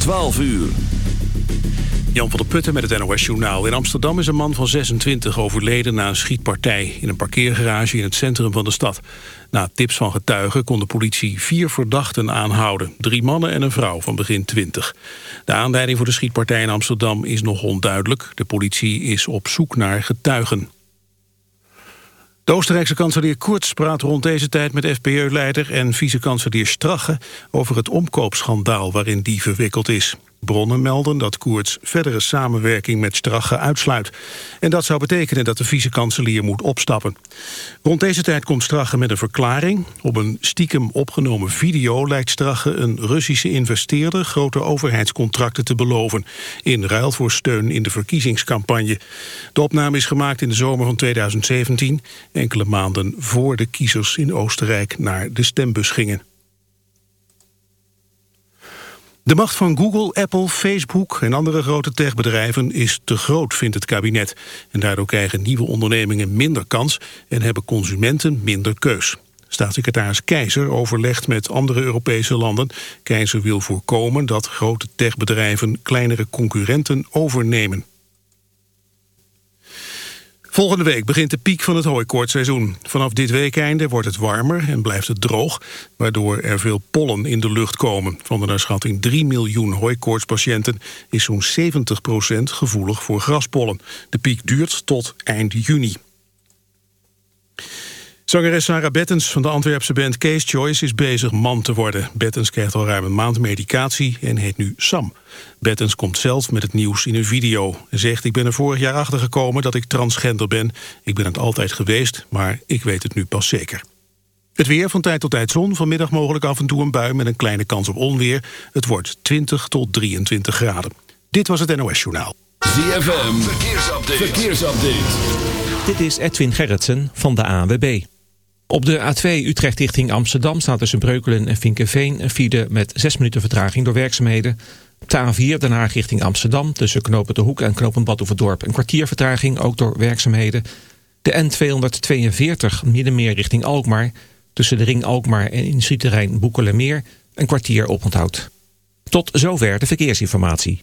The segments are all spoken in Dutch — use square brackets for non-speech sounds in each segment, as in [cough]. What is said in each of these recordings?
12 uur. Jan van der Putten met het NOS Journaal. In Amsterdam is een man van 26 overleden na een schietpartij... in een parkeergarage in het centrum van de stad. Na tips van getuigen kon de politie vier verdachten aanhouden. Drie mannen en een vrouw van begin 20. De aanleiding voor de schietpartij in Amsterdam is nog onduidelijk. De politie is op zoek naar getuigen. De Oostenrijkse kanselier Kurz praat rond deze tijd met FPÖ-leider en vice-kanselier Strache over het omkoopschandaal waarin die verwikkeld is. Bronnen melden dat Koerts verdere samenwerking met Strache uitsluit. En dat zou betekenen dat de vice-kanselier moet opstappen. Rond deze tijd komt Strache met een verklaring. Op een stiekem opgenomen video lijkt Strache een Russische investeerder... grote overheidscontracten te beloven... in ruil voor steun in de verkiezingscampagne. De opname is gemaakt in de zomer van 2017... enkele maanden voor de kiezers in Oostenrijk naar de stembus gingen. De macht van Google, Apple, Facebook en andere grote techbedrijven is te groot, vindt het kabinet. En daardoor krijgen nieuwe ondernemingen minder kans en hebben consumenten minder keus. Staatssecretaris Keizer overlegt met andere Europese landen. Keizer wil voorkomen dat grote techbedrijven kleinere concurrenten overnemen. Volgende week begint de piek van het hooikoortseizoen. Vanaf dit weekeinde wordt het warmer en blijft het droog... waardoor er veel pollen in de lucht komen. Van de naar schatting 3 miljoen hooikoortspatiënten... is zo'n 70% gevoelig voor graspollen. De piek duurt tot eind juni. Zangeres Sarah Bettens van de Antwerpse band Case Choice is bezig man te worden. Bettens krijgt al ruim een maand medicatie en heet nu Sam. Bettens komt zelf met het nieuws in een video. Hij zegt, ik ben er vorig jaar achter gekomen dat ik transgender ben. Ik ben het altijd geweest, maar ik weet het nu pas zeker. Het weer van tijd tot tijd zon, vanmiddag mogelijk af en toe een bui... met een kleine kans op onweer. Het wordt 20 tot 23 graden. Dit was het NOS Journaal. ZFM, verkeersupdate. verkeersupdate. Dit is Edwin Gerritsen van de ANWB. Op de A2 Utrecht richting Amsterdam staat tussen Breukelen en Vinkenveen een file met 6 minuten vertraging door werkzaamheden. Op de A4 Den Haag richting Amsterdam tussen Knopen de Hoek en Knopen Badhoevedorp een kwartier vertraging, ook door werkzaamheden. De N242 Middenmeer richting Alkmaar tussen de ring Alkmaar en industrieterrein Boekelermeer een kwartier oponthoud. Tot zover de verkeersinformatie.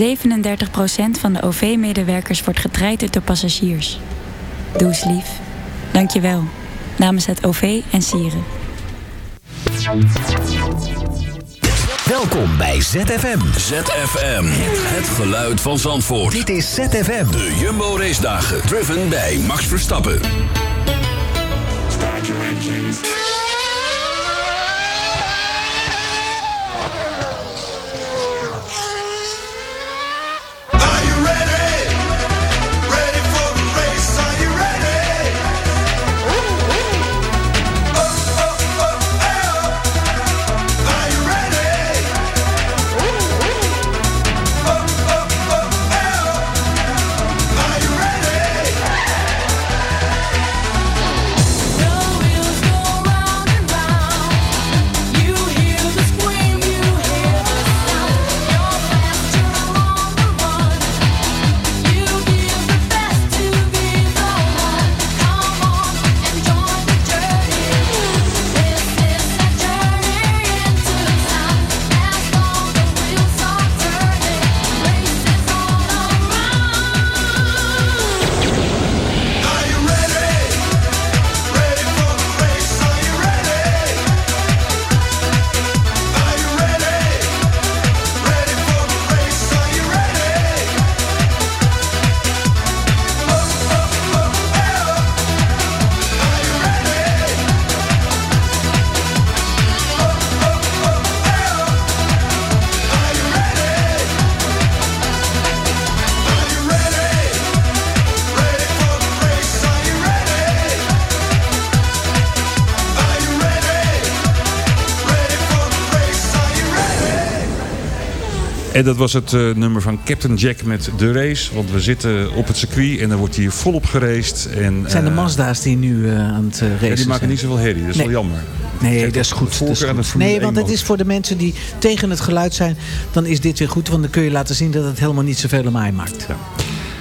37% van de OV-medewerkers wordt getraind door passagiers. Doe eens lief. Dank je wel. Namens het OV en Sieren. Welkom bij ZFM. ZFM, het geluid van Zandvoort. Dit is ZFM. De Jumbo Race Dagen, driven bij Max Verstappen. En dat was het uh, nummer van Captain Jack met de race. Want we zitten op het circuit en er wordt hier volop geraced. En, het zijn de Mazda's die nu uh, aan het racen ja, die maken niet zoveel herrie, dat is nee. wel jammer. Nee, dat is goed. Dat is goed. Nee, want het is voor de mensen die tegen het geluid zijn, dan is dit weer goed. Want dan kun je laten zien dat het helemaal niet zoveel lawaai maakt. Ja.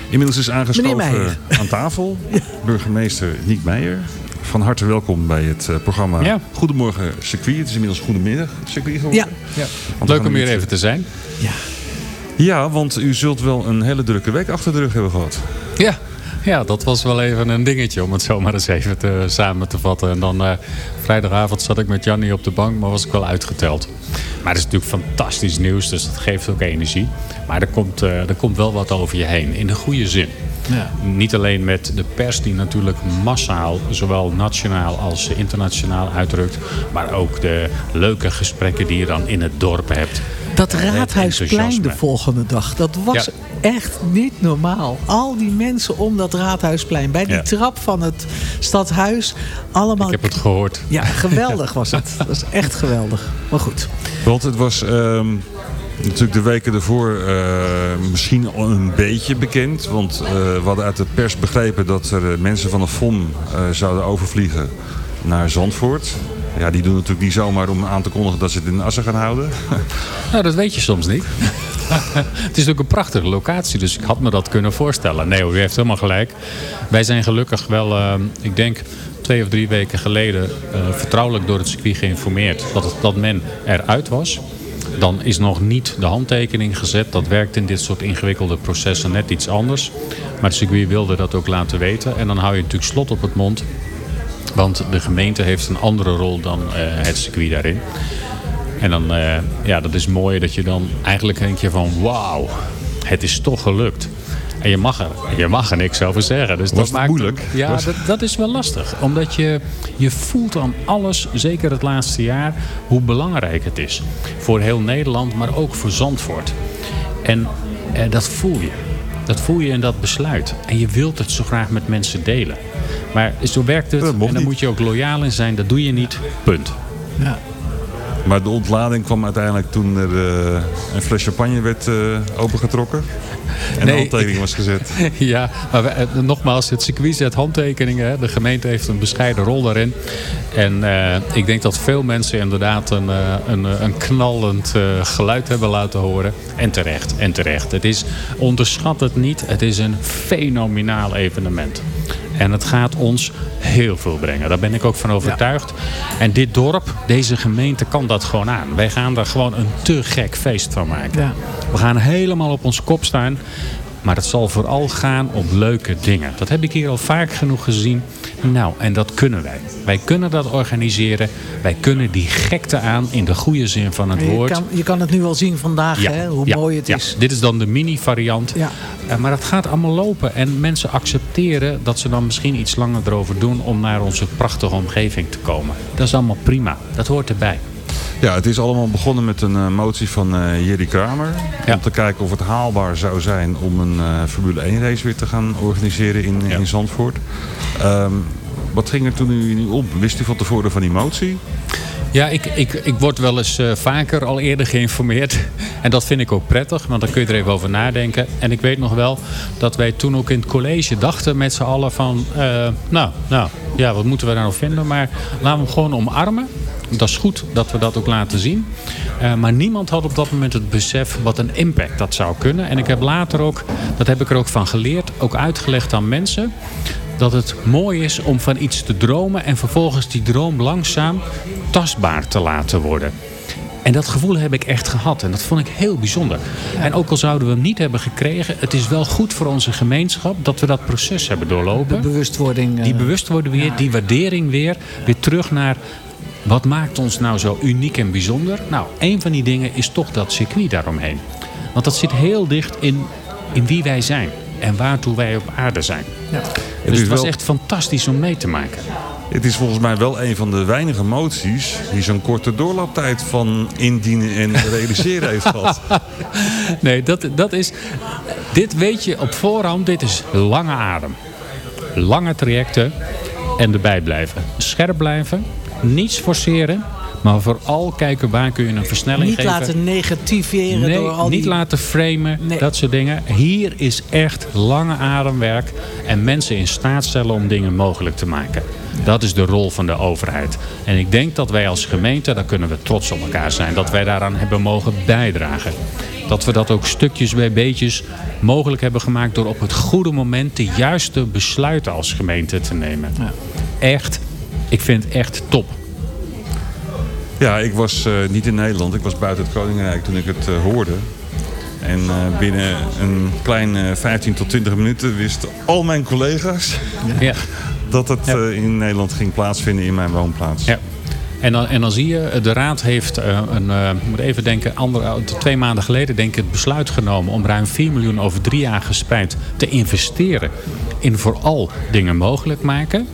Inmiddels is aangeschoven aan tafel [laughs] burgemeester Niek Meijer. Van harte welkom bij het uh, programma ja. Goedemorgen Circuit. Het is inmiddels Goedemiddag Circuit geworden. Ja. ja. Leuk om hier even te zijn. Ja. ja, want u zult wel een hele drukke week achter de rug hebben gehad. Ja, ja, dat was wel even een dingetje om het zomaar eens even te, samen te vatten. En dan uh, vrijdagavond zat ik met Jannie op de bank, maar was ik wel uitgeteld. Maar het is natuurlijk fantastisch nieuws, dus dat geeft ook energie. Maar er komt, uh, er komt wel wat over je heen, in de goede zin. Ja. Niet alleen met de pers die natuurlijk massaal, zowel nationaal als internationaal uitdrukt. Maar ook de leuke gesprekken die je dan in het dorp hebt. Dat Raadhuisplein de volgende dag, dat was ja. echt niet normaal. Al die mensen om dat Raadhuisplein, bij die ja. trap van het stadhuis. Allemaal... Ik heb het gehoord. Ja, geweldig was het. Dat was echt geweldig. Maar goed. Want het was... Um... Natuurlijk de weken ervoor uh, misschien al een beetje bekend. Want uh, we hadden uit de pers begrepen dat er mensen van de FOM zouden overvliegen naar Zandvoort. Ja, die doen natuurlijk niet zomaar om aan te kondigen dat ze het in Assen gaan houden. [laughs] Nou, dat weet je soms niet. [laughs] het is natuurlijk een prachtige locatie, dus ik had me dat kunnen voorstellen. Nee, u heeft helemaal gelijk. Wij zijn gelukkig wel, ik denk twee of drie weken geleden, vertrouwelijk door het circuit geïnformeerd dat, het, dat men eruit was. Dan is nog niet de handtekening gezet. Dat werkt in dit soort ingewikkelde processen net iets anders. Maar het circuit wilde dat ook laten weten. En dan hou je natuurlijk slot op het mond. Want de gemeente heeft een andere rol dan uh, het circuit daarin. En dan, uh, ja, dat is mooi dat je dan eigenlijk denk je van wauw, het is toch gelukt. En je mag er, je mag er niks over zeggen. Dus Was dat maakt moeilijk? Ja, Was... dat, dat, is wel lastig. Omdat je, je voelt aan alles, zeker het laatste jaar, hoe belangrijk het is. Voor heel Nederland, maar ook voor Zandvoort. En eh, dat voel je. Dat voel je in dat besluit. En je wilt het zo graag met mensen delen. Maar zo werkt het. En dan moet je ook loyaal in zijn. Dat doe je niet. Punt. Ja. Maar de ontlading kwam uiteindelijk toen er uh, een fles champagne werd uh, opengetrokken. En nee, de handtekening was gezet. [laughs] Ja, maar we, nogmaals, het circuit zet handtekeningen. De gemeente heeft een bescheiden rol daarin. En uh, ik denk dat veel mensen inderdaad een, een, een knallend geluid hebben laten horen. En terecht, en terecht. Het is, onderschat het niet, het is een fenomenaal evenement. En het gaat ons heel veel brengen. Daar ben ik ook van overtuigd. Ja. En dit dorp, deze gemeente kan dat gewoon aan. Wij gaan daar gewoon een te gek feest van maken. Ja. We gaan helemaal op ons kop staan. Maar het zal vooral gaan om leuke dingen. Dat heb ik hier al vaak genoeg gezien. Nou, en dat kunnen wij. Wij kunnen dat organiseren. Wij kunnen die gekte aan in de goede zin van het je woord. Kan, je kan het nu wel zien vandaag, ja, hè, hoe ja, mooi het ja. is. Dit is dan de mini-variant. Ja. Uh, maar het gaat allemaal lopen. En mensen accepteren dat ze dan misschien iets langer erover doen... om naar onze prachtige omgeving te komen. Dat is allemaal prima. Dat hoort erbij. Ja, het is allemaal begonnen met een uh, motie van uh, Jerry Kramer. Ja. Om te kijken of het haalbaar zou zijn om een uh, Formule 1 race weer te gaan organiseren in, ja. in Zandvoort. Um, wat ging er toen u nu op? Wist u van tevoren van die motie? Ja, ik, ik, ik word wel eens uh, vaker al eerder geïnformeerd. En dat vind ik ook prettig, want dan kun je er even over nadenken. En ik weet nog wel dat wij toen ook in het college dachten met z'n allen van... Uh, nou, nou, ja, wat moeten we daar nou vinden? Maar laten we hem gewoon omarmen. Dat is goed dat we dat ook laten zien. Uh, maar niemand had op dat moment het besef wat een impact dat zou kunnen. En ik heb later ook, dat heb ik er ook van geleerd, ook uitgelegd aan mensen dat het mooi is om van iets te dromen en vervolgens die droom langzaam tastbaar te laten worden. En dat gevoel heb ik echt gehad. En dat vond ik heel bijzonder. En ook al zouden we hem niet hebben gekregen... het is wel goed voor onze gemeenschap dat we dat proces hebben doorlopen. De bewustwording. Uh... Die bewustwording weer, die waardering weer. Weer terug naar... wat maakt ons nou zo uniek en bijzonder? Nou, een van die dingen is toch dat circuit daaromheen. Want dat zit heel dicht in, in wie wij zijn. En waartoe wij op aarde zijn. Ja. Dus het was wel... echt fantastisch om mee te maken. Het is volgens mij wel een van de weinige moties die zo'n korte doorlooptijd van indienen en [laughs] realiseren heeft gehad. [laughs] Nee, dat, dat is. Dit weet je op voorhand, dit is lange adem. Lange trajecten en erbij blijven. Scherp blijven, niets forceren, Maar vooral kijken waar kun je een versnelling niet geven. Niet laten negativeren nee, door al die... niet laten framen, dat soort dingen. Hier is echt lange ademwerk. En mensen in staat stellen om dingen mogelijk te maken. Dat is de rol van de overheid. En ik denk dat wij als gemeente, daar kunnen we trots op elkaar zijn. Dat wij daaraan hebben mogen bijdragen. Dat we dat ook stukjes bij beetjes mogelijk hebben gemaakt... door op het goede moment de juiste besluiten als gemeente te nemen. Ja. Echt, ik vind het echt top. Ja, ik was uh, niet in Nederland. Ik was buiten het Koninkrijk toen ik het uh, hoorde. En uh, binnen een klein 15 tot 20 minuten wisten al mijn collega's... Ja. dat het ja. in Nederland ging plaatsvinden in mijn woonplaats. Ja. En dan, en dan zie je, de Raad heeft een, uh, moet even denken, andere, twee maanden geleden denk ik het besluit genomen om ruim 4 miljoen over drie jaar gespreid te investeren in vooral dingen mogelijk maken.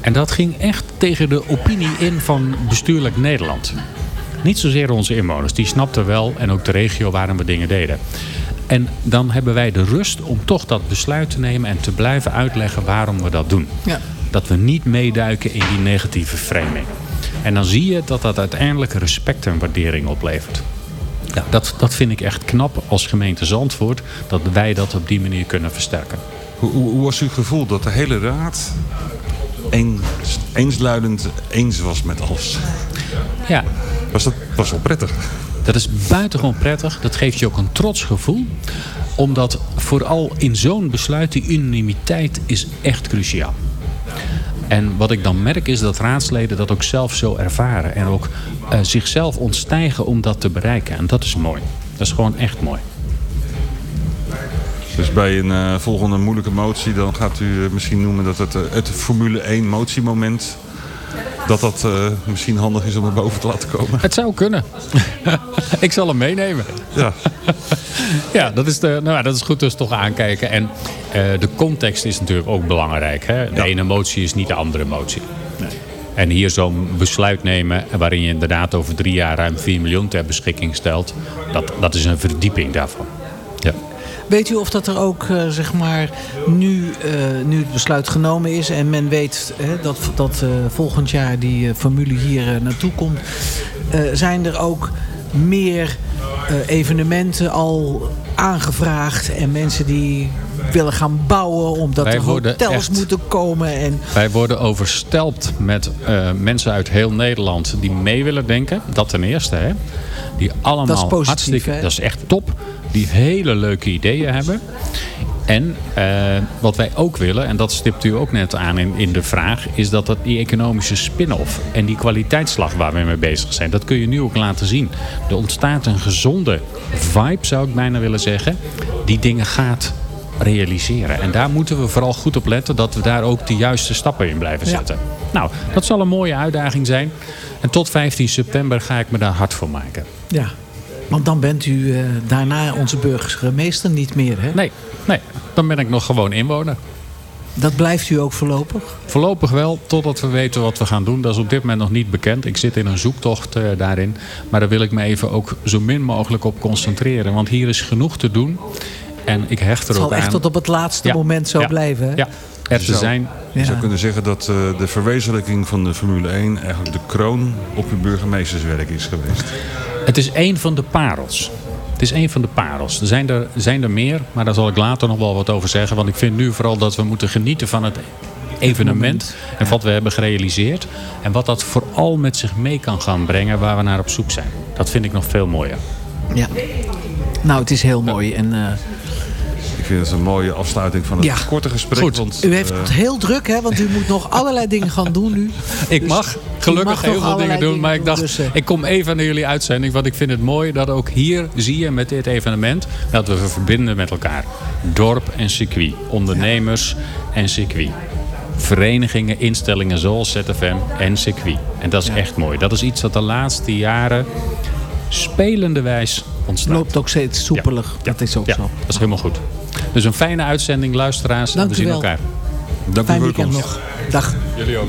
En dat ging echt tegen de opinie in van bestuurlijk Nederland. Niet zozeer onze inwoners, die snapten wel en ook de regio waarom we dingen deden. En dan hebben wij de rust om toch dat besluit te nemen en te blijven uitleggen waarom we dat doen. Ja. Dat we niet meeduiken in die negatieve framing. En dan zie je dat dat uiteindelijk respect en waardering oplevert. Ja, dat, dat vind ik echt knap als gemeente Zandvoort. Dat wij dat op die manier kunnen versterken. Hoe, hoe, hoe was uw gevoel dat de hele raad eens, eensluidend eens was met alles? Ja. Was dat was wel prettig? Dat is buitengewoon prettig. Dat geeft je ook een trots gevoel. Omdat vooral in zo'n besluit die unanimiteit is echt cruciaal. En wat ik dan merk is dat raadsleden dat ook zelf zo ervaren. En ook uh, zichzelf ontstijgen om dat te bereiken. En dat is mooi. Dat is gewoon echt mooi. Dus bij een uh, volgende moeilijke motie... dan gaat u uh, misschien noemen dat het, het Formule 1 motiemoment... dat dat misschien handig is om naar boven te laten komen. Het zou kunnen. [laughs] ik zal hem meenemen. Ja. [laughs] ja, dat is, de, nou, dat is goed dus toch aankijken. En de context is natuurlijk ook belangrijk. Hè? De ja. ene motie is niet de andere motie. Nee. En hier zo'n besluit nemen waarin je inderdaad over drie jaar ruim 4 miljoen ter beschikking stelt. Dat, dat is een verdieping daarvan. Ja. Weet u of dat er ook, uh, zeg maar, nu, uh, nu het besluit genomen is... en men weet dat, dat volgend jaar die formule hier naartoe komt... zijn er ook meer evenementen al aangevraagd... en mensen die willen gaan bouwen omdat Wij er hotels echt, moeten komen. En... Wij worden overstelpt met mensen uit heel Nederland die mee willen denken. Dat ten eerste, hè. Die allemaal dat is positief, hartstikke... Hè? Dat is echt top die hele leuke ideeën hebben. En uh, wat wij ook willen, en dat stipt u ook net aan in, in de vraag... is dat, dat die economische spin-off en die kwaliteitslag waar we mee bezig zijn... dat kun je nu ook laten zien. Er ontstaat een gezonde vibe, zou ik bijna willen zeggen... die dingen gaat realiseren. En daar moeten we vooral goed op letten... dat we daar ook de juiste stappen in blijven zetten. Ja. Nou, dat zal een mooie uitdaging zijn. En tot 15 september ga ik me daar hard voor maken. Ja, want dan bent u uh, daarna onze burgemeester niet meer, hè? Nee, nee, dan ben ik nog gewoon inwoner. Dat blijft u ook voorlopig? Voorlopig wel, totdat we weten wat we gaan doen. Dat is op dit moment nog niet bekend. Ik zit in een zoektocht uh, daarin. Maar daar wil ik me even ook zo min mogelijk op concentreren. Want hier is genoeg te doen. En ik hecht er Het ook zal echt aan. tot op het laatste ja. moment zo ja. blijven, hè? Ja, er te zijn. Je zou kunnen zeggen dat uh, de verwezenlijking van de Formule 1... eigenlijk de kroon op uw burgemeesterswerk is geweest. Het is één van de parels. Het is één van de parels. Er zijn er, zijn er meer, maar daar zal ik later nog wel wat over zeggen. Want ik vind nu vooral dat we moeten genieten van het evenement. En wat we hebben gerealiseerd. En wat dat vooral met zich mee kan gaan brengen waar we naar op zoek zijn. Dat vind ik nog veel mooier. Ja. Nou, het is heel mooi. En, uh... Ik vind het een mooie afsluiting van het ja. korte gesprek. Goed. Want, u heeft het uh... heel druk, hè? Want u moet nog allerlei dingen gaan doen nu. [laughs] Ik mag gelukkig mag heel veel dingen doen. dingen maar ik dacht, dus, uh... ik kom even naar jullie uitzending. Want ik vind het mooi dat ook hier zie je met dit evenement... dat we verbinden met elkaar. Dorp en circuit. Ondernemers ja. en circuit. Verenigingen, instellingen zoals ZFM en circuit. En dat is ja. echt mooi. Dat is iets dat de laatste jaren spelenderwijs ontstaat. Loopt ook steeds soepelig. Ja. Dat is ook zo. Dat is helemaal goed. Dus een fijne uitzending, luisteraars. Dank en we zien elkaar. Dank Fijn u weekend wel. nog. Dag. Jullie ook.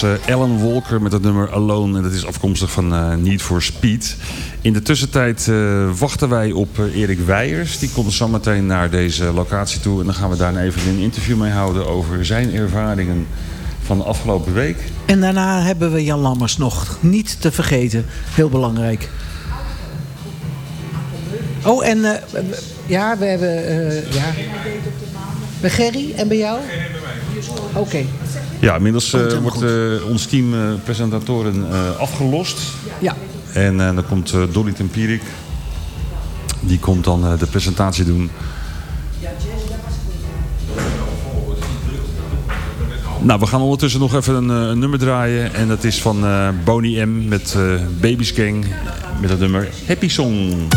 Was uh, Alan Walker met het nummer Alone. En dat is afkomstig van uh, Need for Speed. In de tussentijd uh, wachten wij op Erik Weijers. Die komt zometeen naar deze locatie toe. En dan gaan we daar even een interview mee houden over zijn ervaringen van de afgelopen week. En daarna hebben we Jan Lammers nog. Niet te vergeten. Heel belangrijk. Oh, en ja, we hebben... ja. Bij Gerry en bij jou? Oké. Ja, inmiddels uh, wordt uh, ons team uh, presentatoren afgelost. Ja. En dan komt Dolly Tempierik. Die komt dan de presentatie doen. Nou, we gaan ondertussen nog even een, een nummer draaien. En dat is van Boney M met Baby's Gang. Met het nummer Happy Song.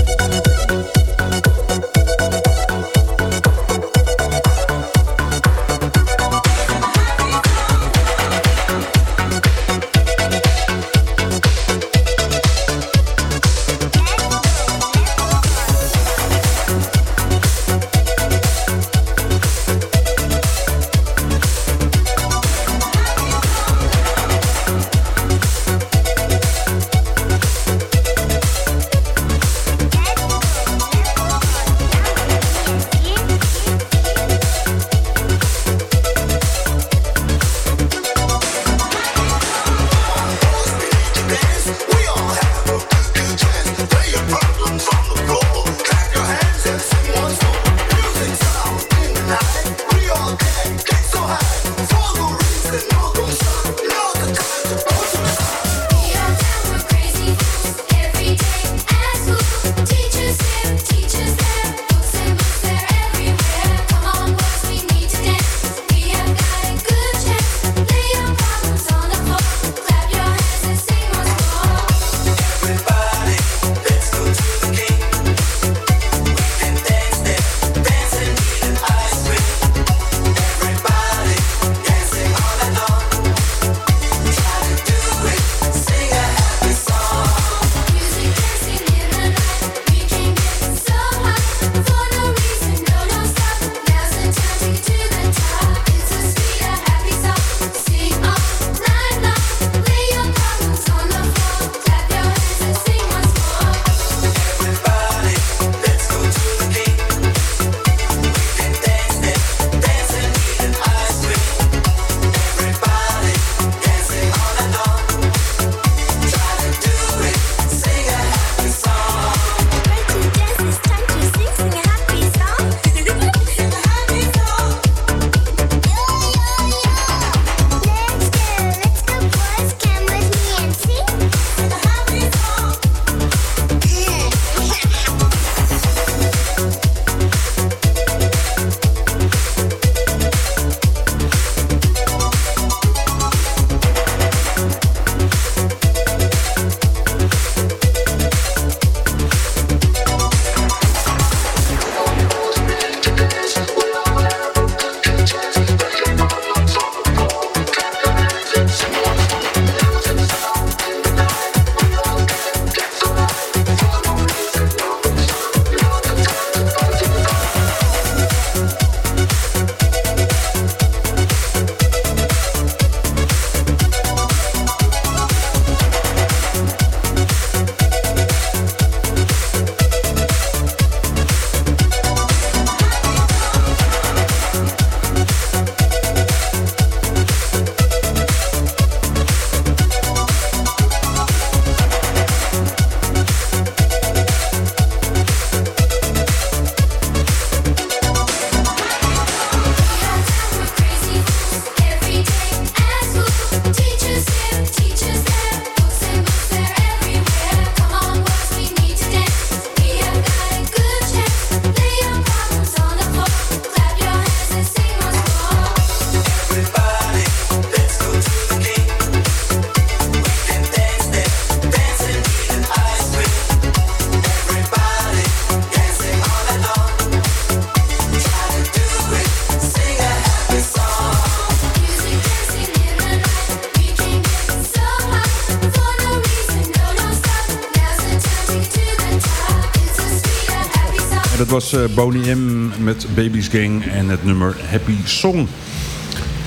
Was uh, Boney M met Baby's Gang en het nummer Happy Song.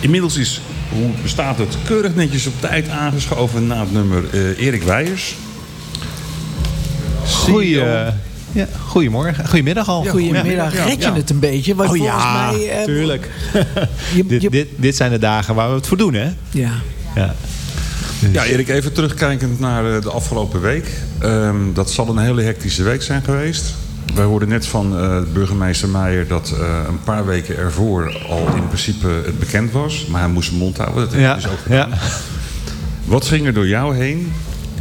Inmiddels is hoe bestaat het? Keurig netjes op tijd aangeschoven na het nummer uh, Erik Weijers. Goeie, ja, goedemorgen. Goedemiddag al. Goedemiddag. Ja. Red je het een beetje? Want oh ja, mij, uh, tuurlijk. [laughs] je, dit, dit, dit, zijn de dagen waar we het voor doen, hè? Ja. ja. Ja, Erik, even terugkijkend naar de afgelopen week. Um, dat zal een hele hectische week zijn geweest. Wij hoorden net van uh, burgemeester Meijer dat uh, een paar weken ervoor al in principe het bekend was. Maar hij moest zijn mond houden. Dat ja. dus ook gedaan. Ja. Wat ging er door jou heen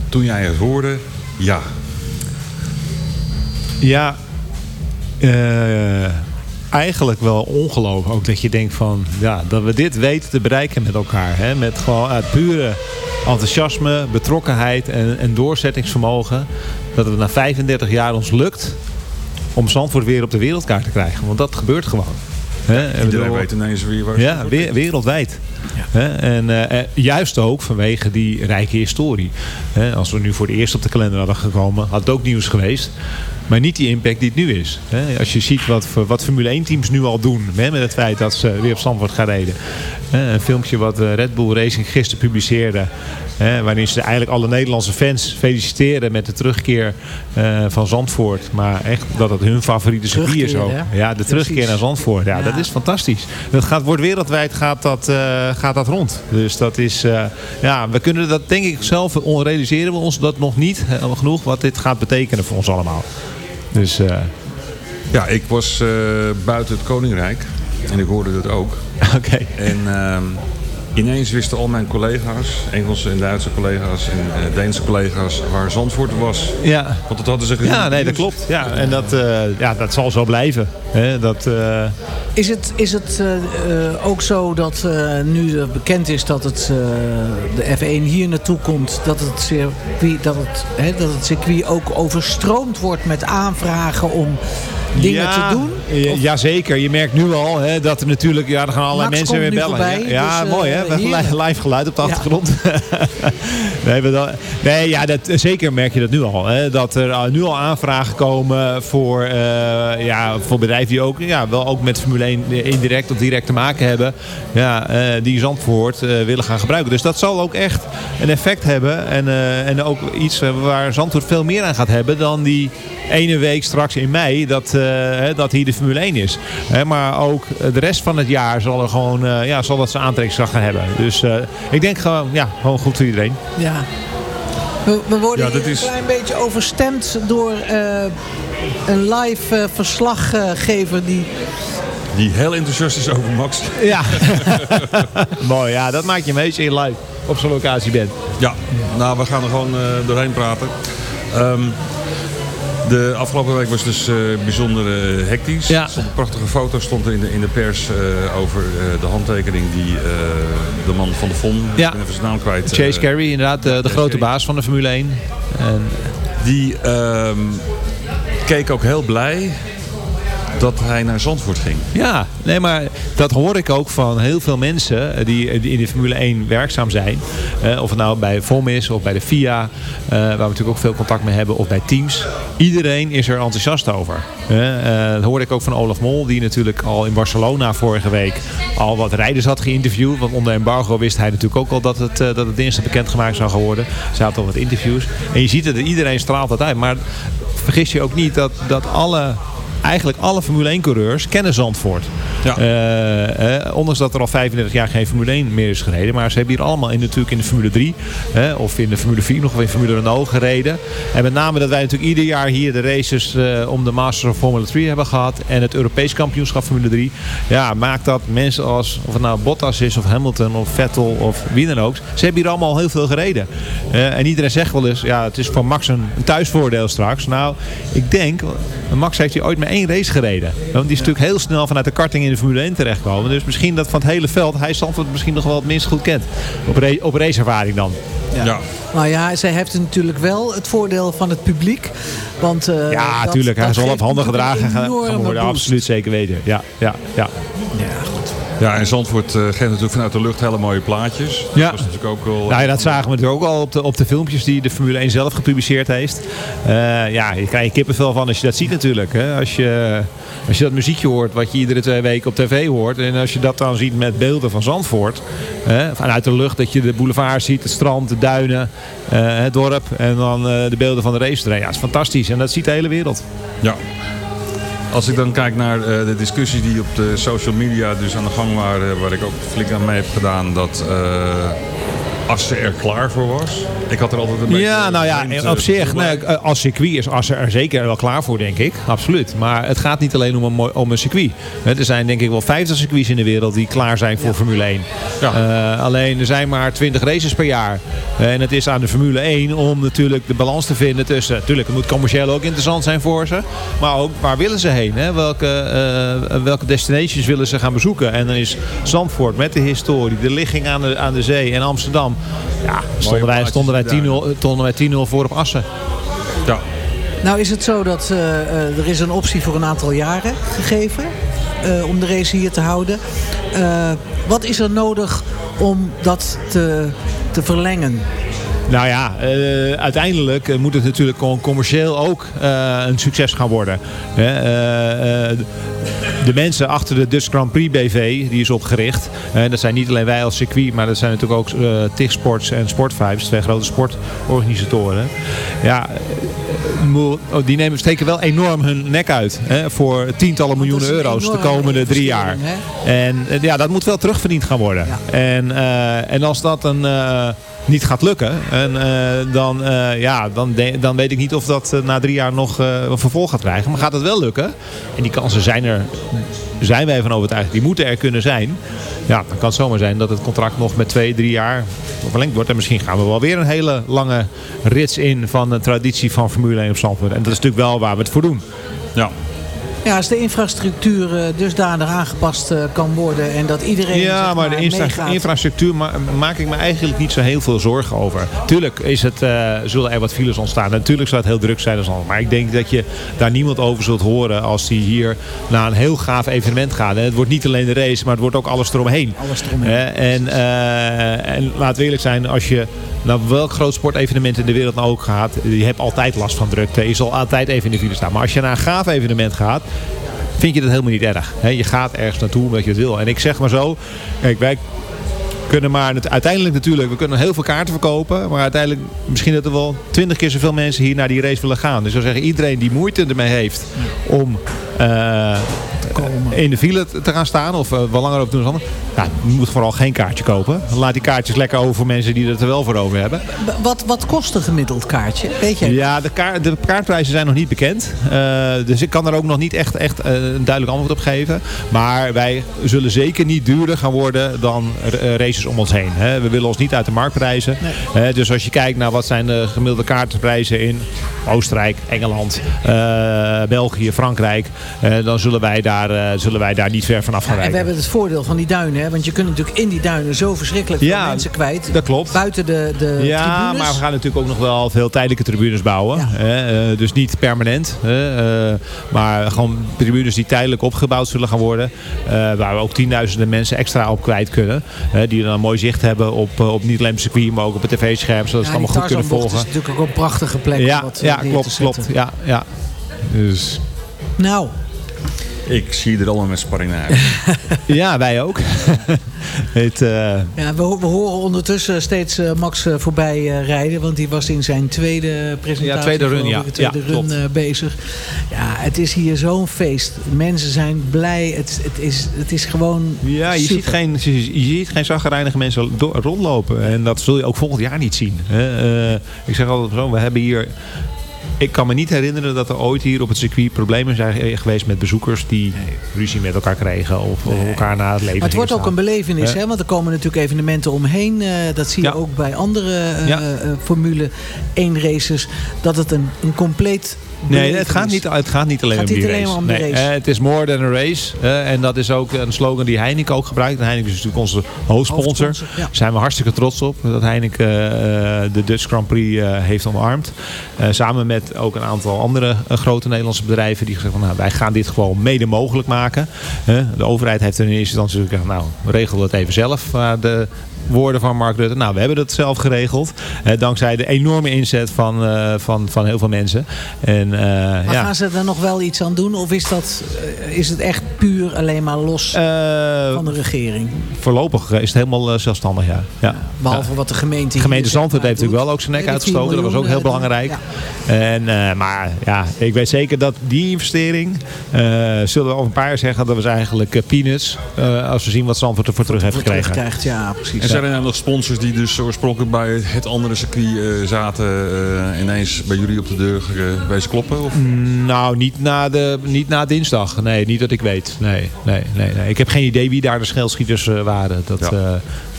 toen jij het hoorde? Ja. Ja, uh, eigenlijk wel ongelooflijk. Ook dat je denkt van, ja, dat we dit weten te bereiken met elkaar. Hè? Met gewoon uit pure enthousiasme, betrokkenheid en, en doorzettingsvermogen. Dat het na 35 jaar ons lukt om Zandvoort weer op de wereldkaart te krijgen. Want dat gebeurt gewoon. He, Iedereen weet ineens wie waar Ja, wereldwijd. Ja. en uh, juist ook vanwege die rijke historie. als we nu voor het eerst op de kalender hadden gekomen, had het ook nieuws geweest. Maar niet die impact die het nu is. Als je ziet wat, wat Formule 1 teams nu al doen. Met het feit dat ze weer op Zandvoort gaan rijden. Een filmpje wat eh, Red Bull Racing gisteren publiceerde. Waarin ze eigenlijk alle Nederlandse fans feliciteren met de terugkeer uh, van Zandvoort. Maar echt dat het hun favoriete circuit is ook. Ja, de terugkeer naar Zandvoort. Ja, dat is fantastisch. Dat gaat, wordt wereldwijd gaat dat, uh, gaat dat rond. Dus dat is, uh, ja, we kunnen dat denk ik zelf realiseren we ons dat nog niet helemaal genoeg. Wat dit gaat betekenen voor ons allemaal. Dus... ja, ik was buiten het Koninkrijk. En ik hoorde dat ook. [laughs] Oké. En ehm, ineens wisten al mijn collega's, Engelse en Duitse collega's en uh, Deense collega's, waar Zandvoort was. Ja. Want dat hadden ze gezien. Ja, nee, dat klopt. Ja, en dat, uh, ja, dat zal zo blijven. Hè? Dat, uh... Is het, is het ook zo dat nu bekend is dat het, de F1 hier naartoe komt, dat het circuit, dat het, hè, dat het circuit ook overstroomd wordt met aanvragen om dingen te doen? Ja, jazeker. Je merkt nu al hè, dat er natuurlijk... Ja, er gaan allerlei mensen weer bellen. Voorbij, ja, dus, mooi hè. Live, live geluid op de achtergrond. [laughs] nee, dan, nee, ja, dat, zeker merk je dat nu al. Hè, dat er nu al aanvragen komen voor, uh, ja, voor bedrijven die ook, ja, wel ook met Formule 1 indirect of direct te maken hebben. Ja, uh, die Zandvoort uh, willen gaan gebruiken. Dus dat zal ook echt een effect hebben. En, en ook iets waar Zandvoort veel meer aan gaat hebben dan die ene week straks in mei. Dat, dat hier de Formule 1 is. maar ook de rest van het jaar zal er gewoon, ja, zal dat zijn aantrekkingskracht gaan hebben. Dus ik denk gewoon, ja, gewoon goed voor iedereen. Ja. We, we worden ja, een klein beetje overstemd door uh, een live uh, verslaggever die... Die heel enthousiast is over Max. Ja. [laughs] Mooi, ja, dat maakt je meest in live op zo'n locatie bent. Ja, nou, we gaan er gewoon uh, doorheen praten. Um, de afgelopen week was dus uh, bijzonder uh, hectisch. Ja. Een prachtige foto stond er in de, in de pers uh, over de handtekening die de man van de FOM, ja. ik ben even zijn naam kwijt. Chase Carey, inderdaad, de, de grote Carey. baas van de Formule 1. En... Die um, keek ook heel blij dat hij naar Zandvoort ging. Ja, nee, maar dat hoor ik ook van heel veel mensen eh, die, die in de Formule 1 werkzaam zijn. Uh, of het nou bij FOM is of bij de FIA, waar we natuurlijk ook veel contact mee hebben, of bij teams. Iedereen is er enthousiast over. Uh, dat hoorde ik ook van Olaf Mol, die natuurlijk al in Barcelona vorige week al wat rijders had geïnterviewd. Want onder embargo wist hij natuurlijk ook al dat het, dat het dinsdag bekendgemaakt zou worden. Er zaten al wat interviews. En je ziet het, iedereen straalt dat uit. Maar vergis je ook niet dat, dat alle eigenlijk alle Formule 1 coureurs kennen Zandvoort. Ja. Uh, eh, ondanks dat er al 35 jaar geen Formule 1 meer is gereden. Maar ze hebben hier allemaal in, natuurlijk in de Formule 3 uh, of in de Formule 4 nog of in Formule Renault gereden. En met name dat wij natuurlijk ieder jaar hier de races uh, om de Masters of Formula 3 hebben gehad. En het Europees kampioenschap Formule 3. Ja, maakt dat mensen als, of het nou Bottas is of Hamilton of Vettel of wie dan ook. Ze hebben hier allemaal heel veel gereden. en iedereen zegt wel eens, ja het is voor Max een, een thuisvoordeel straks. Nou, ik denk, Max heeft hier ooit maar één race gereden. Want die is natuurlijk heel snel vanuit de karting in de Formule 1 terechtkomen. Dus misschien dat van het hele veld hij Zandvoort misschien nog wel het minst goed kent. Op, ra op raceervaring dan. Ja. ja. Nou ja, zij heeft natuurlijk wel het voordeel van het publiek. Want, uh, ja, natuurlijk. Hij zal op handen gedragen gaan worden. Absoluut zeker weten. Ja, ja, ja. Ja, goed. Ja, en Zandvoort uh, geeft natuurlijk vanuit de lucht hele mooie plaatjes. Ja. Dat was natuurlijk ook wel... Nou ja, dat zagen we natuurlijk ook al op de, op de filmpjes die de Formule 1 zelf gepubliceerd heeft. Uh, ja, je krijgt kippenvel van als je dat ziet natuurlijk. Hè. Als, je, als je dat muziekje hoort wat je iedere twee weken op tv hoort. En als je dat dan ziet met beelden van Zandvoort. Hè, vanuit de lucht dat je de boulevard ziet, het strand, de duinen, uh, het dorp. En dan de beelden van de race. Ja, dat is fantastisch. En dat ziet de hele wereld. Ja. Als ik dan kijk naar uh, de discussies die op de social media dus aan de gang waren, waar ik ook flink aan mee heb gedaan, dat uh, Assen er klaar voor was. Ik had er altijd een beetje... Ja, nou ja, op zich, nee, als circuit is Assen er zeker wel klaar voor, denk ik. Absoluut. Maar het gaat niet alleen om een, om een circuit. Er zijn denk ik wel 50 circuits in de wereld die klaar zijn voor ja. Formule 1. Ja. Uh, alleen er zijn maar 20 races per jaar. En het is aan de Formule 1 om natuurlijk de balans te vinden tussen... Natuurlijk, het moet commercieel ook interessant zijn voor ze. Maar ook, waar willen ze heen? Hè? Welke, uh, welke destinations willen ze gaan bezoeken? En dan is Zandvoort met de historie, de ligging aan de, aan de zee en Amsterdam... Ja, stonden wij, stonden wij 10-0 stonden wij 10-0 voor op Assen. Ja. Nou is het zo dat uh, uh, er is een optie voor een aantal jaren gegeven uh, om de race hier te houden. wat is er nodig om dat te, te verlengen? Nou ja, uh, uiteindelijk moet het natuurlijk gewoon commercieel ook uh, een succes gaan worden. De mensen achter de Dutch Grand Prix BV, die is opgericht. En dat zijn niet alleen wij als circuit, maar dat zijn natuurlijk ook TIG Sports en Sportvibes, twee grote sportorganisatoren. Ja, die nemen, steken wel enorm hun nek uit hè, voor tientallen miljoenen euro's de komende drie jaar. Hè? En ja, dat moet wel terugverdiend gaan worden. Ja. En, en als dat een niet gaat lukken. En uh, dan, uh, ja, dan, dan weet ik niet of dat uh, na drie jaar nog een vervolg gaat krijgen. Maar gaat het wel lukken? En die kansen zijn er, zijn wij van overtuigd. Die moeten er kunnen zijn. Ja, dan kan het zomaar zijn dat het contract nog met twee, drie jaar verlengd wordt. En misschien gaan we wel weer een hele lange rits in van de traditie van Formule 1 op Zandvoort. En dat is natuurlijk wel waar we het voor doen. Ja. Ja, als de infrastructuur uh, dusdanig aangepast uh, kan worden en dat iedereen. Ja, maar, de infra infrastructuur ma maak ik me eigenlijk niet zo heel veel zorgen over. Tuurlijk is het, uh, zullen er wat files ontstaan. Natuurlijk zal het heel druk zijn. Maar ik denk dat je daar niemand over zult horen als die hier naar een heel gaaf evenement gaat. En het wordt niet alleen de race, maar het wordt ook alles eromheen. Alles eromheen. en, en laat eerlijk zijn, als je naar welk groot sportevenement in de wereld nou ook gaat, je hebt altijd last van drukte. Je zal altijd even in de file staan. Maar als je naar een gaaf evenement gaat, vind je dat helemaal niet erg. je gaat ergens naartoe omdat je het wil. En ik zeg maar zo, wij kunnen maar uiteindelijk natuurlijk, we kunnen heel veel kaarten verkopen. Maar uiteindelijk misschien dat er wel twintig keer zoveel mensen hier naar die race willen gaan. Dus we zeggen iedereen die moeite ermee heeft om uh, in de file te gaan staan of uh, wat langer op doen. Ja, je moet vooral geen kaartje kopen. Laat die kaartjes lekker over voor mensen die het er wel voor over hebben. Wat, wat kost een gemiddeld kaartje? Weet je? Ja, de, kaart, de kaartprijzen zijn nog niet bekend. Uh, dus ik kan daar ook nog niet echt, echt uh, een duidelijk antwoord op geven. Maar wij zullen zeker niet duurder gaan worden dan races om ons heen. Hè. We willen ons niet uit de markt prijzen. Nee. dus als je kijkt naar wat zijn de gemiddelde kaartprijzen in Oostenrijk, Engeland, België, Frankrijk. dan zullen wij, daar, zullen wij daar niet ver vanaf gaan ja, En we hebben het voordeel van die duinen. Hè? Want je kunt natuurlijk in die duinen zo verschrikkelijk veel mensen kwijt. dat klopt. Buiten de, de ja, tribunes. maar we gaan natuurlijk ook nog wel veel tijdelijke tribunes bouwen. Hè? Uh, dus niet permanent. Hè? Uh, maar gewoon tribunes die tijdelijk opgebouwd zullen gaan worden. Waar we ook tienduizenden mensen extra op kwijt kunnen. die dan een mooi zicht hebben op, op niet alleen het circuit, maar ook op het tv-scherm. Zodat ze het allemaal goed kunnen volgen. Het is natuurlijk ook een prachtige plek. Ja, ja klopt. klopt. Ja, ja. Dus... Nou, ik zie er allemaal met spanning naar. [laughs] ja, wij ook. [laughs] het, uh... ja, we, we, horen ondertussen steeds uh, Max uh, voorbij rijden. Want die was in zijn tweede presentatie. Ja, tweede run, ja. Tweede ja, run bezig. Ja, het is hier zo'n feest. Mensen zijn blij. Het, het, is, het is gewoon Ja, je super. ziet geen, je, je ziet geen zaggerijnige mensen rondlopen. En dat zul je ook volgend jaar niet zien. ik zeg altijd zo, we hebben hier ik kan me niet herinneren dat er ooit hier op het circuit problemen zijn geweest met bezoekers die nee. ruzie met elkaar kregen of nee. elkaar na het leven Maar het wordt staan. ook een belevenis, hè? want er komen natuurlijk evenementen omheen. Uh, dat zie je ja. ook bij andere uh, ja. uh, Formule 1 races. Dat het een, een compleet Nee, het gaat niet, het gaat niet alleen Gaat om die race. om Nee, race. eh, het is more than a race. eh, en dat is ook een slogan die Heineken ook gebruikt. En Heineken is natuurlijk onze hoofdsponsor. Ja. Daar zijn we hartstikke trots op. Dat Heineken eh, de Dutch Grand Prix heeft omarmd. Samen met ook een aantal andere grote Nederlandse bedrijven. Die gezegd van nou, wij gaan dit gewoon mede mogelijk maken. De overheid heeft in eerste instantie gezegd nou regel dat even zelf. Maar de woorden van Mark Rutte. Nou, we hebben dat zelf geregeld. Eh, dankzij de enorme inzet van, eh, van, van heel veel mensen. En, eh, Maar ja. gaan ze er nog wel iets aan doen? Of is, dat, eh, is het echt puur alleen maar los van de regering? Voorlopig is het helemaal zelfstandig, ja. ja. Behalve wat de gemeente... De gemeente Zandvoort heeft natuurlijk wel ook zijn nek uitgestoken. Dat was ook 4 heel belangrijk. ja. En, maar ja, ik weet zeker dat die investering... zullen we over een paar jaar zeggen... dat was eigenlijk peanuts. als we zien wat Zandvoort ervoor terug heeft gekregen. terugkrijgt, ja, precies. Zijn er nou nog sponsors die dus oorspronkelijk bij het andere circuit eh, zaten... eh, ineens bij jullie op de deur uh, wezen kloppen? Of? Nou, niet na, de, niet na dinsdag. Nee, niet dat ik weet. Nee, nee, nee, nee. Ik heb geen idee wie daar de scheldschieters eh, waren. Dat, Ja. eh,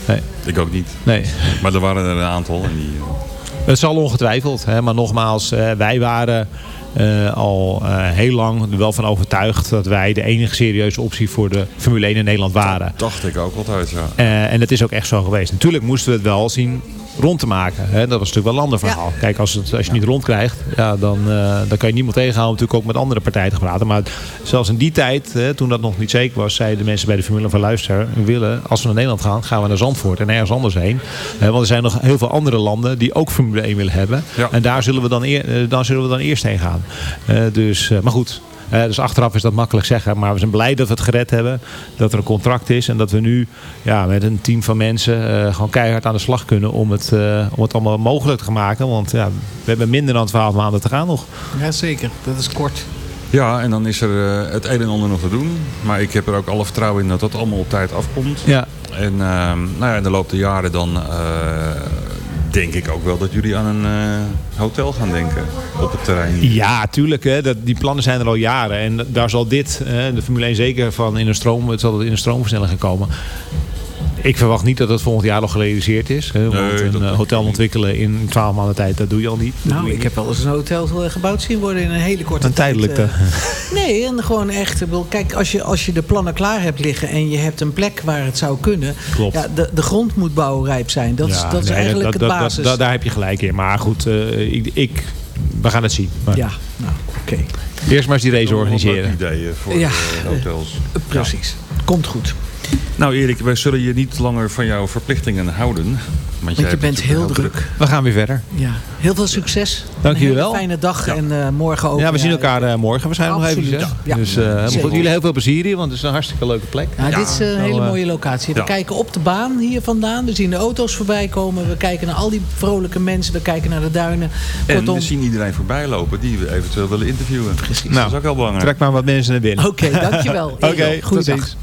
nee. Ik ook niet. Nee. Maar er waren er een aantal. En die, Het zal ongetwijfeld. Hè, maar nogmaals, eh, wij waren eh, al eh, heel lang er wel van overtuigd dat wij de enige serieuze optie voor de Formule 1 in Nederland waren. dacht ik ook altijd, ja. Eh, en dat is ook echt zo geweest. Natuurlijk moesten we het wel zien rond te maken. Hè? Dat was natuurlijk wel een ander verhaal. Kijk, als, het, als je het niet rond krijgt, ja, dan, eh, dan kan je niemand tegenhouden natuurlijk ook met andere partijen te praten. Maar zelfs in die tijd, hè, toen dat nog niet zeker was, zeiden de mensen bij de Formule van luister, we willen, als we naar Nederland gaan, gaan we naar Zandvoort en ergens anders heen. Want er zijn nog heel veel andere landen die ook Formule 1 willen hebben. En daar zullen we dan, eer, eh, dan, zullen we dan eerst heen gaan. Eh, dus, eh, maar goed, eh, dus achteraf is dat makkelijk zeggen. Maar we zijn blij dat we het gered hebben. Dat er een contract is. En dat we nu ja, met een team van mensen eh, gewoon keihard aan de slag kunnen. Om het, eh, om het allemaal mogelijk te maken. Want ja, we hebben minder dan 12 maanden te gaan nog. Jazeker, dat is kort. Ja, en dan is er eh, het een en ander nog te doen. Maar ik heb er ook alle vertrouwen in dat dat allemaal op tijd afkomt. Ja. En ehm, nou ja, in de loop der jaren dan eh, denk ik ook wel dat jullie aan een eh, hotel gaan denken op het terrein. Ja, tuurlijk. Hè. Dat, die plannen zijn er al jaren. En daar zal dit, de Formule 1 zeker van in een stroom, het zal in een stroomversnelling gaan komen. Ik verwacht niet dat het volgend jaar nog gerealiseerd is. Hè, want dat een eh, hotel ontwikkelen in 12 maanden tijd, dat doe je al niet. Dat Nou, ik heb wel eens een hotel gebouwd zien worden in een hele korte Een tijd. tijdelijke. eh. Nee, en gewoon echt. bedoel, Kijk, als je, als je de plannen klaar hebt liggen en je hebt een plek waar het zou kunnen. Klopt. Ja, de, de grond moet bouwrijp zijn. Dat, is, dat is eigenlijk dat- het dat- basis. dat- daar heb je gelijk in. Maar goed, eh, ik, ik, we gaan het zien. Maar Ja, nou, oké. Eerst maar eens die race organiseren. ideeën voor Ja. hotels. Precies. Komt goed. Nou Erik, wij zullen je niet langer van jouw verplichtingen houden. Want, jij je bent heel druk. We gaan weer verder. Ja, heel veel succes. Dank jullie wel. fijne dag en eh, morgen ook. Ja, we zien elkaar eh, morgen waarschijnlijk nog Absoluut. even. Ja. Dus eh, goed. Jullie heel veel plezier hier, want het is een hartstikke leuke plek. Ja, dit is een Nou, hele mooie locatie. We ja. kijken op de baan hier vandaan. We zien de auto's voorbij komen. We kijken naar al die vrolijke mensen. We kijken naar de duinen. En we zien iedereen voorbij lopen die we eventueel willen interviewen. Precies. dat is ook heel belangrijk. Trek maar wat mensen naar binnen. Oké, dankjewel. [laughs] Oké, Edo, tot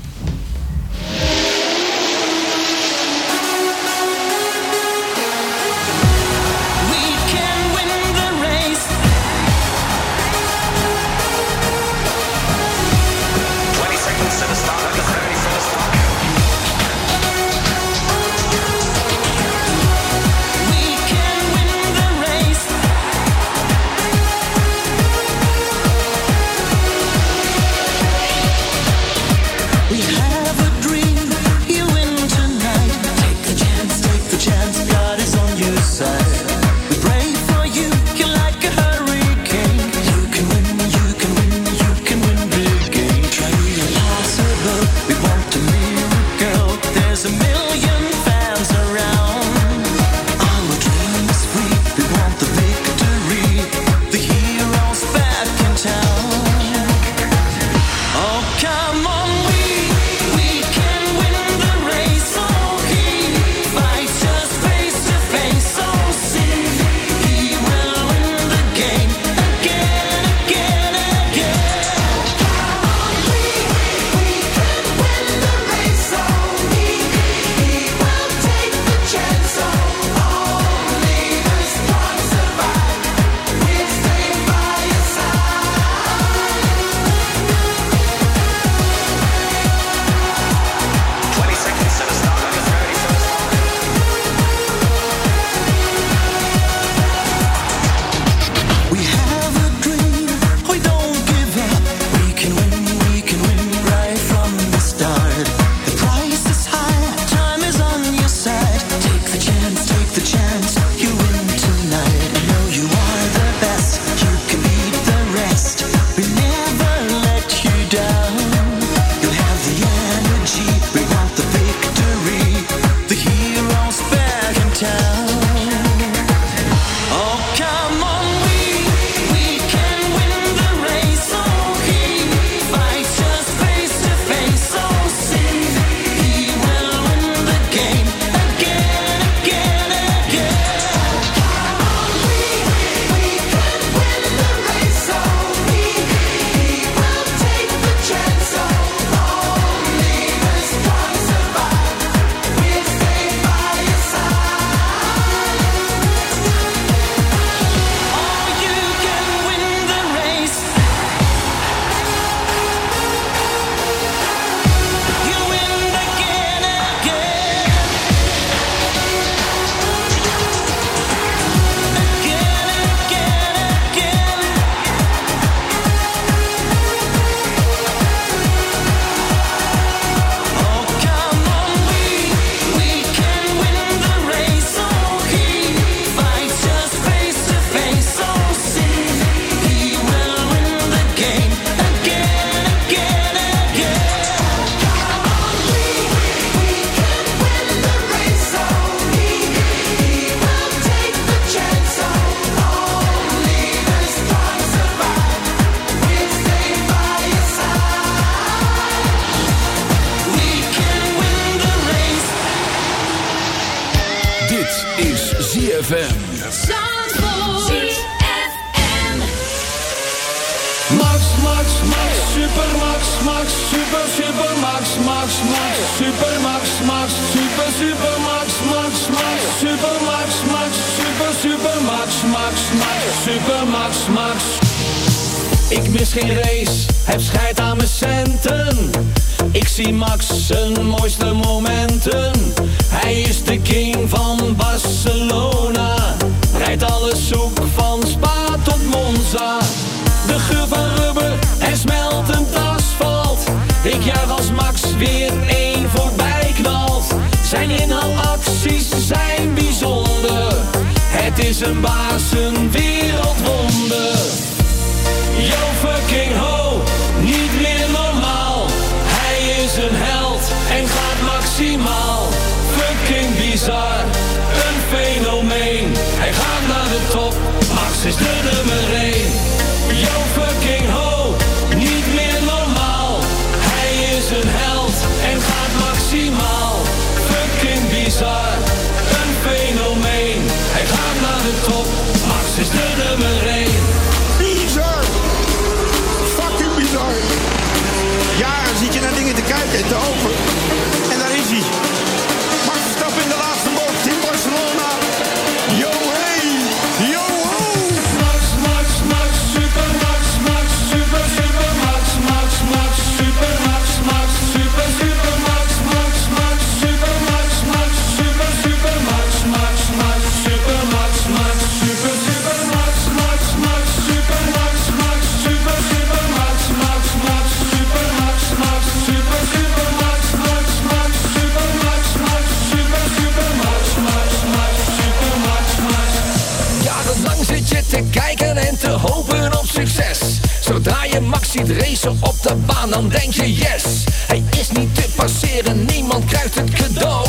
ziet racen op de baan, dan denk je yes. Hij is niet te passeren, niemand krijgt het cadeau.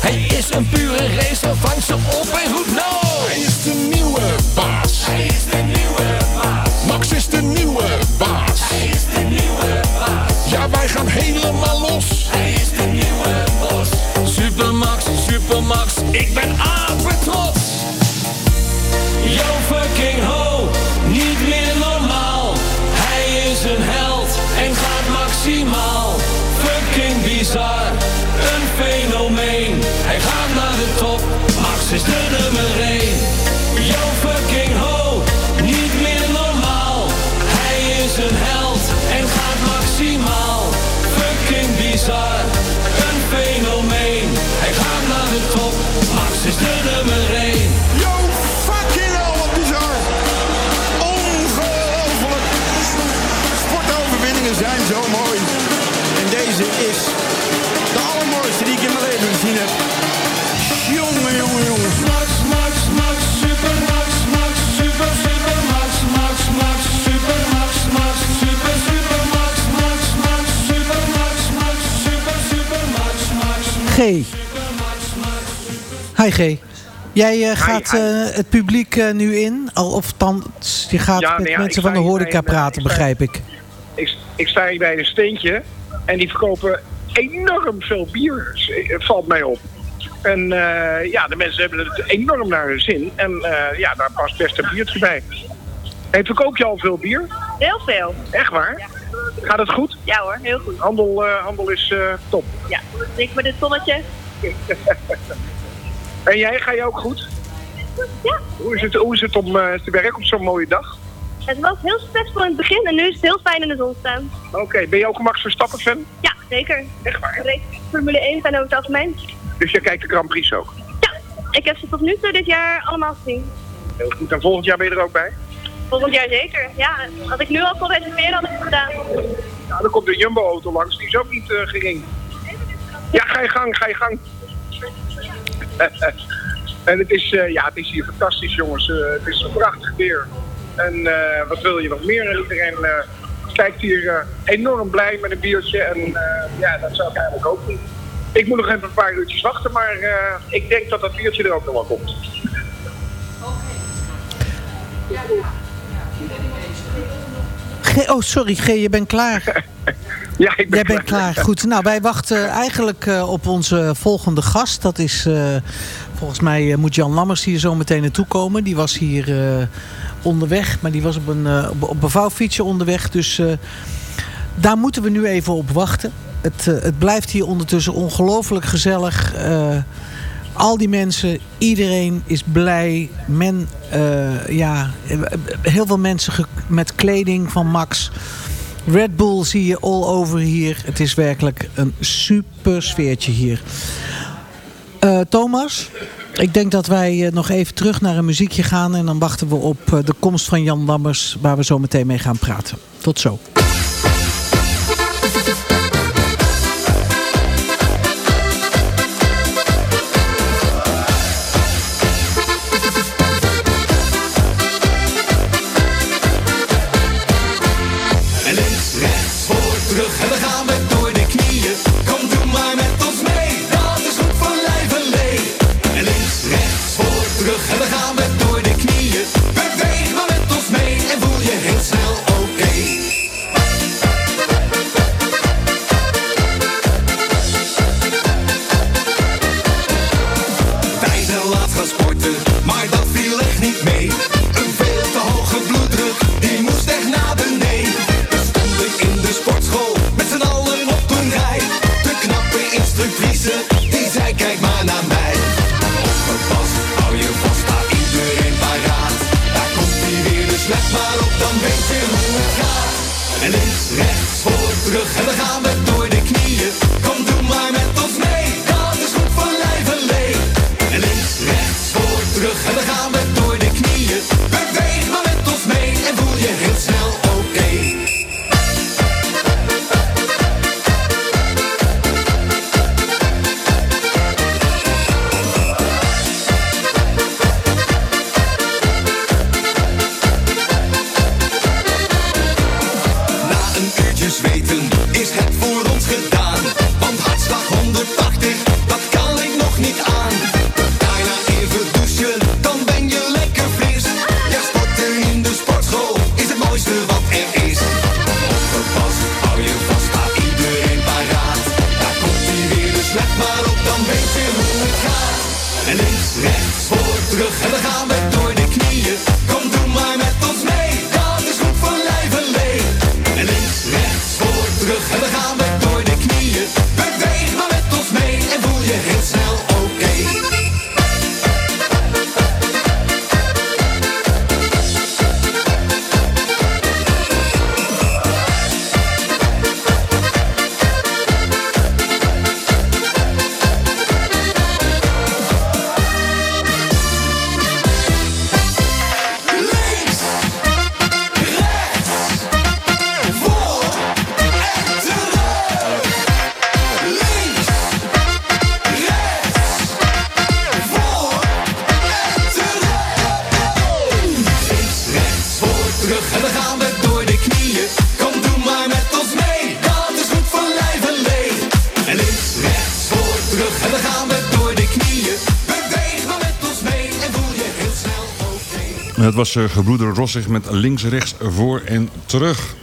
Hij is een pure racer, vang ze op en roep no. Hij is de nieuwe baas. G. Hi G. Jij eh, gaat hi. eh, het publiek eh, nu in? Al, of dan, je gaat Ja, met nou ja, mensen ik van de sta hier horeca bij een, eh, praten, ik sta- begrijp ik. Ik, ik sta hier bij een steentje en die verkopen enorm veel bier, Het valt mij op. En eh, ja, de mensen hebben het enorm naar hun zin. En eh, ja, daar past best een biertje bij. Hey, verkoop je al veel bier? Heel veel. Echt waar? Gaat het goed? Ja hoor, heel goed. Handel, eh, handel is top. Ja, drink maar dit zonnetje. [laughs] En jij, ga je ook goed? Ja. Hoe is het, hoe is het om te werken op zo'n mooie dag? Het was heel stressvol in het begin en nu is het heel fijn in de zon staan. Oké, ben je ook een Max Verstappen fan? Ja, zeker. Echt waar? Formule 1 fan over het algemeen. Dus jij kijkt de Grand Prix ook? Ik heb ze tot nu toe dit jaar allemaal gezien. Heel goed. En volgend jaar ben je er ook bij? Volgend jaar zeker. Ja, als ik nu al kon reserveren had ik het gedaan. Ja, dan komt de Jumbo-auto langs, die is ook niet eh, gering. Ja, ga je gang, ga je gang. [laughs] en het is, eh, ja, het is hier fantastisch, jongens. Eh, het is een prachtig weer. En wat wil je nog meer? En Iedereen kijkt hier enorm blij met een biertje. En ja, dat zou ik eigenlijk ook doen. Ik moet nog even een paar uurtjes wachten, maar eh, ik denk dat dat biertje er ook nog wel komt. G, oh, sorry G, je bent klaar. [laughs] Ja, ik ben Jij bent klaar. Goed. Nou, wij wachten eigenlijk eh, op onze volgende gast. Dat is, eh, volgens mij moet Jan Lammers hier zo meteen naartoe komen. Die was hier onderweg, maar die was op een, op, op een vouwfietsje onderweg. Dus daar moeten we nu even op wachten. Het, eh, het blijft hier ondertussen ongelooflijk gezellig. Eh, al die mensen, iedereen is blij. Men, eh, ja, heel veel mensen met kleding van Max. Red Bull zie je all over hier. Het is werkelijk een super sfeertje hier. Thomas, ik denk dat wij nog even terug naar een muziekje gaan. En dan wachten we op de komst van Jan Lammers, waar we zo meteen mee gaan praten. Tot zo. Was gebroeder Rossig met links, rechts, voor en terug.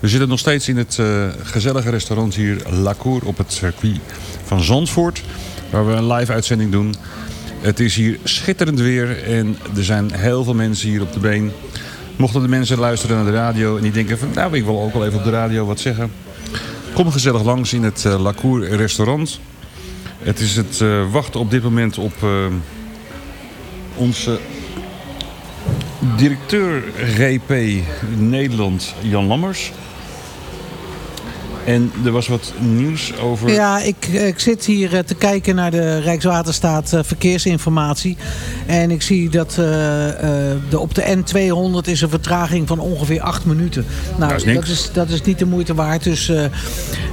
We zitten nog steeds in het eh, gezellige restaurant hier La Cour op het circuit van Zandvoort. Waar we een live uitzending doen. Het is hier schitterend weer en er zijn heel veel mensen hier op de been. Mochten de mensen luisteren naar de radio en die denken van nou ik wil ook wel even op de radio wat zeggen. Kom gezellig langs in het eh, La Cour restaurant. Het is het eh, wachten op dit moment op onze directeur GP Nederland Jan Lammers. En er was wat nieuws over... Ja, ik, ik zit hier eh, te kijken naar de Rijkswaterstaat eh, verkeersinformatie. En ik zie dat eh, de, op de N200 is een vertraging van ongeveer 8 minuten. Nou, Dat is dat is, dat is niet de moeite waard. Dus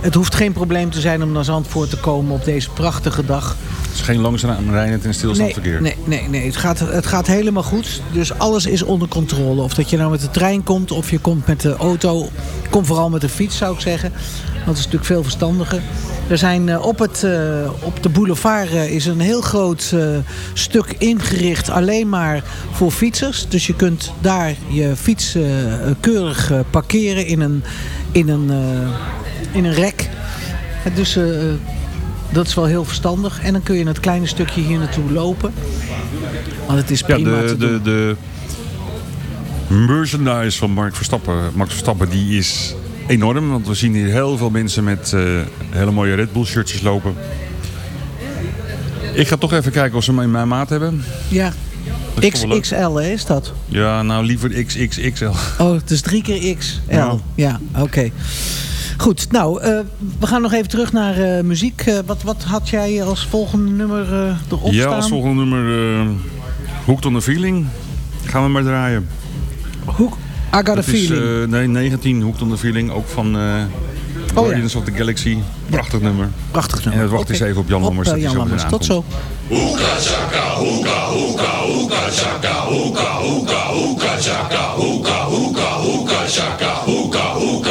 het hoeft geen probleem te zijn om naar Zandvoort te komen op deze prachtige dag. Het is geen langzaam rijdend en stilstaand verkeer. Nee, nee, nee. Het, gaat, het gaat helemaal goed. Dus alles is onder controle. Of dat je nou met de trein komt of je komt met de auto. Kom vooral met de fiets zou ik zeggen. Dat is natuurlijk veel verstandiger. Er zijn eh, op, het, eh, op de boulevard eh, is een heel groot stuk ingericht alleen maar voor fietsers. Dus je kunt daar je fiets keurig parkeren in een, in een, in een rek. Dus dat is wel heel verstandig. En dan kun je het kleine stukje hier naartoe lopen. Want het is Ja, prima de, te de, doen. de merchandise van Mark Verstappen, Max Verstappen die is enorm. Want we zien hier heel veel mensen met eh, hele mooie Red Bull shirtjes lopen. Ik ga toch even kijken of ze hem in mijn maat hebben. Ja. XXL hè, is dat? Ja, nou liever XXXL. Oh, het is drie keer XL. Ja. Ja, oké. Goed, nou, eh, we gaan nog even terug naar eh, muziek. Eh, wat, wat had jij als volgende nummer eh, erop Ja, staan? als volgende nummer uh, Hooked on the Feeling. Gaan we maar draaien. Hook, I Got a Dat is, Feeling. eh, nee, 19 Hooked on the Feeling. Ook van eh Guardians of the Galaxy. Prachtig nummer. Prachtig nummer. En het wacht eens even op Jan Op, Lammers. dat hij Jan Lammers. Tot zo. Hookah chaka, hookah, hookah, hookah chaka, chaka, hookah, hookah.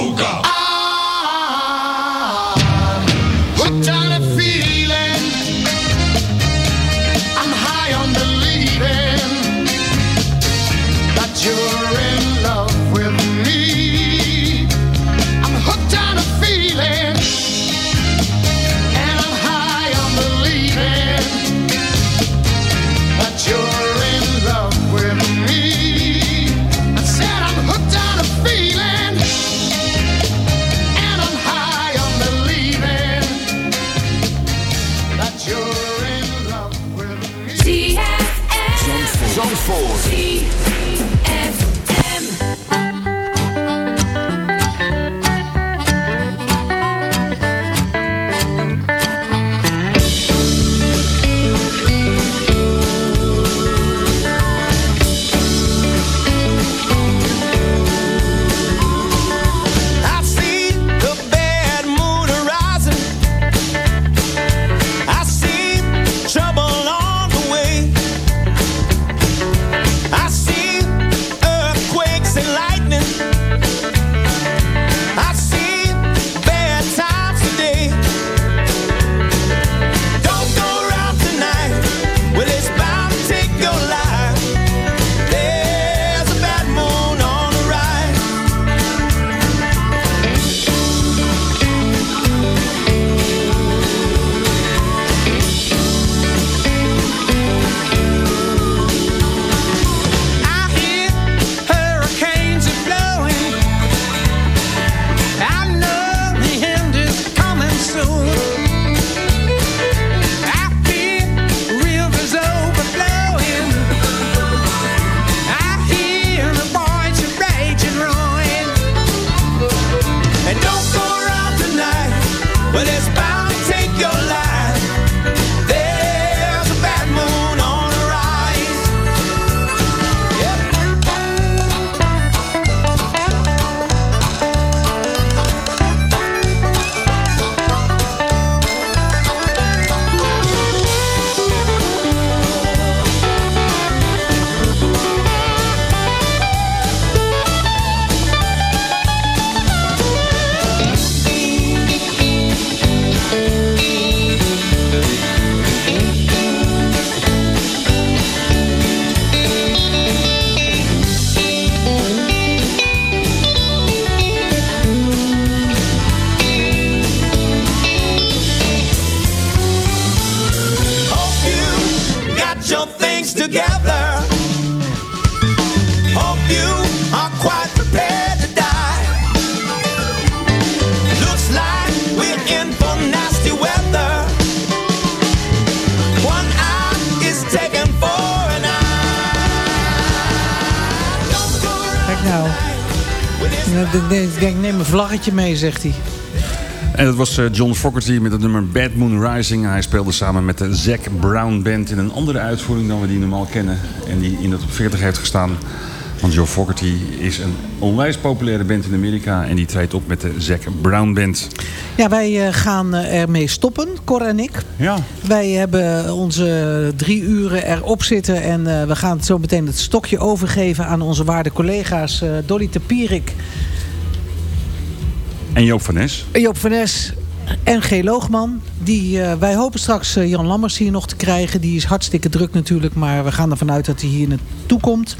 Vlaggetje mee, zegt hij. En dat was eh, John Fogerty met het nummer Bad Moon Rising. Hij speelde samen met de Zac Brown Band in een andere uitvoering dan we die normaal kennen. En die in de top 40 heeft gestaan. Want John Fogerty is een onwijs populaire band in Amerika. En die treedt op met de Zac Brown Band. Ja, wij eh, gaan eh, ermee stoppen, Cor en ik. Ja. Wij hebben onze drie uren erop zitten. En we gaan zo meteen het stokje overgeven aan onze waarde collega's Dolly Tapierik, En Joop van Nes. Joop van Nes en G. Loogman. Die, eh, wij hopen straks eh, Jan Lammers hier nog te krijgen. Die is hartstikke druk natuurlijk. Maar we gaan ervan uit dat hij hier naartoe komt.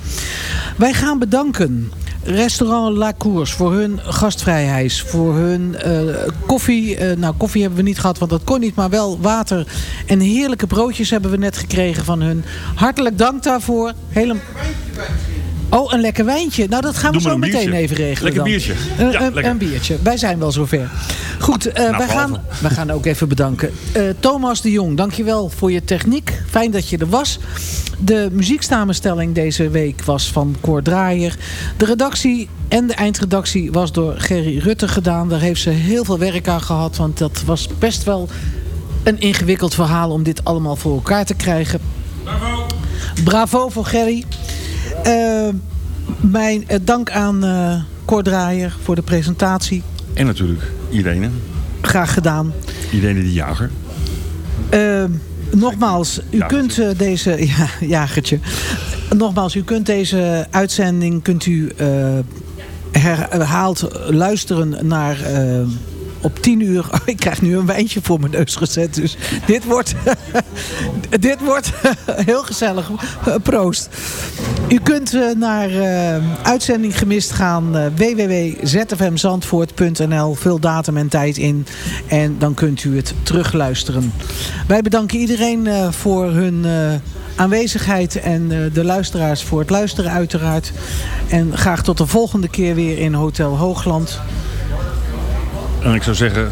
Wij gaan bedanken. Restaurant La Cours voor hun gastvrijheid. Voor hun eh, koffie. Nou, koffie hebben we niet gehad, want dat kon niet. Maar wel water en heerlijke broodjes hebben we net gekregen van hun. Hartelijk dank daarvoor. Hele... Oh, een lekker wijntje. Nou, dat gaan we Doe zo een meteen even regelen. Lekker dan. biertje. Een, Ja, een- lekker. een biertje. Wij zijn wel zover. Goed, eh, Nou, wij, gaan, wij gaan ook even bedanken. Eh, Thomas de Jong, dankjewel voor je techniek. Fijn dat je er was. De muzieksamenstelling deze week was van Cor Draaier. De redactie en de eindredactie was door Gerry Rutte gedaan. Daar heeft ze heel veel werk aan gehad. Want dat was best wel een ingewikkeld verhaal om dit allemaal voor elkaar te krijgen. Bravo. Bravo voor Gerry. Eh, mijn eh, dank aan Cor Draaier voor de presentatie. En natuurlijk Irene. Graag gedaan. Irene de Jager. Nogmaals, u kunt deze... [laughs] Ja, jagertje. Nogmaals, u kunt deze uitzending... kunt u herhaald luisteren naar... eh, op 10 uur. Oh, [laughs] ik krijg nu een wijntje voor mijn neus gezet. Dus dit wordt, [laughs] dit wordt [laughs] heel gezellig. Proost. U kunt eh, naar eh, uitzending gemist gaan. eh, www.zfmzandvoort.nl Vul datum en tijd in. En dan kunt u het terugluisteren. Wij bedanken iedereen eh, voor hun eh, aanwezigheid. En eh, de luisteraars voor het luisteren uiteraard. En graag tot de volgende keer weer in Hotel Hoogland. En ik zou zeggen,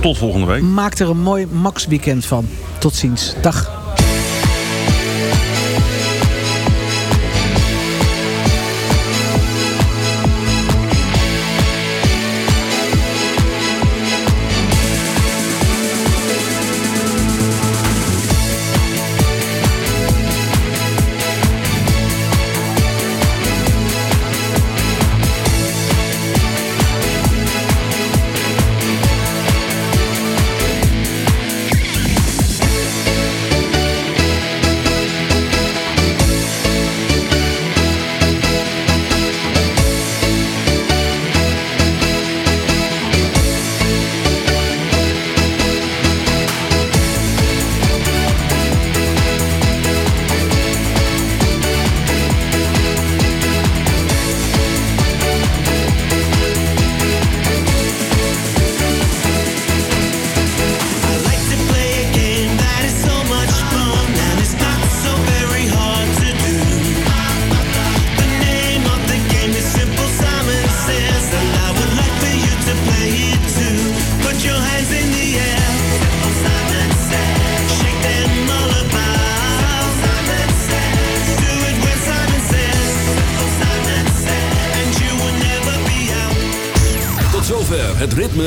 tot volgende week. Maak er een mooi Max weekend van. Tot ziens. Dag.